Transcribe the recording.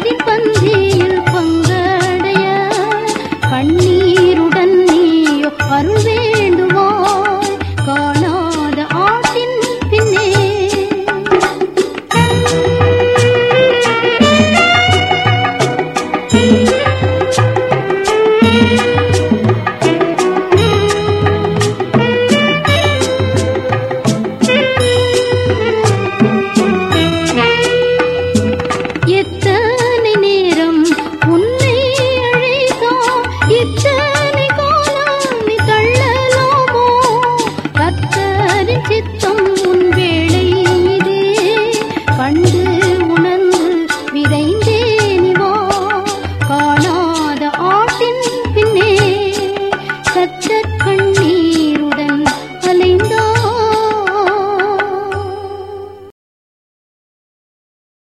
的风景。